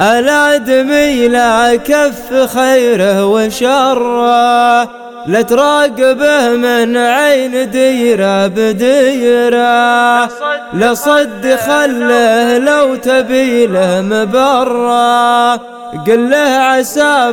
الآدمي لا كف خيره وشره. لا تراقبه من عين ديره بديره. لا صد خله لو تبي له مبره. قل له عسى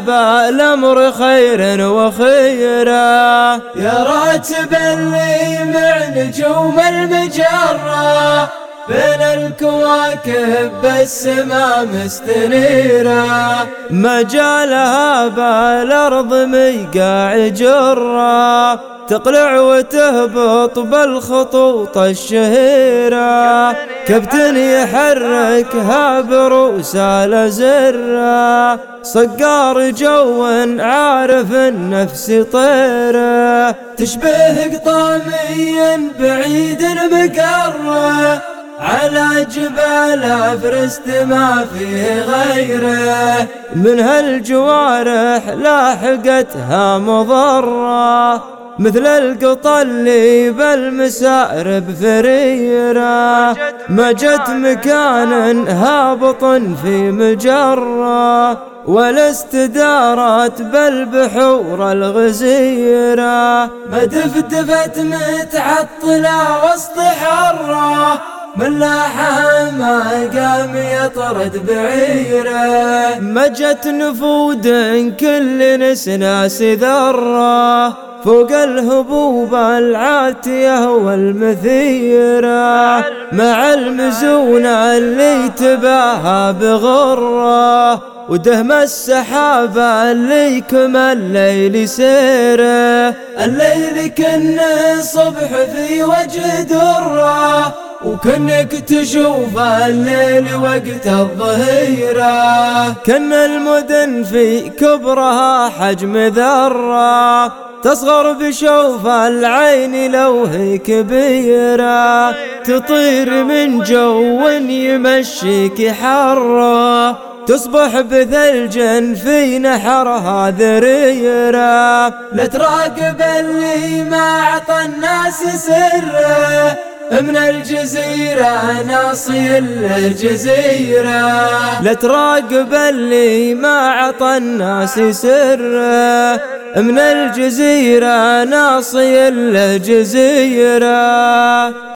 الامر خير وخيرا يا راتب اللي مع نجوم المجرة. بين الكواكب بالسما مستنيرة. ما جالها بالأرض ميقاع جرة تقلع وتهبط بالخطوط الشهيرة. كابتن يحركها بروس الزرة صقار جو عارف النفس طيرة. تشبه قطاميا بعيد مقرة. على جبال أفرست ما فيه غيره. من هالجوارح لاحقتها مضرة. مثل القطا اللي بالمسارب فريره ما جت مكان هابط في مجرة. ولا استدارت بالبحور الغزيرة. ما دفدفت متعطلة وسط حره ملاحة ما قام يطرد بعيره. مجت نفود كل نسناس ذرة فوق الهبوب العاتية والمثيرة. مع المزونة اللي تباهى بغرة. ودهم السحابة اللي كمل ليل سيره الليل كن صبح في وجه درة. وكنك تشوف الليل وقت الظهيرة. كن المدن في كبرها حجم ذرة. تصغر بشوف العين لو هي كبيرة. تطير من جو يمشيك حرة. تصبح بثلج في نحرها ذريرة لا تراقب اللي ما عطى الناس سرة. من الجزيرة ناصي الجزيرة. لا تراقب اللي ما عطى الناس سره من الجزيرة ناصي الجزيرة.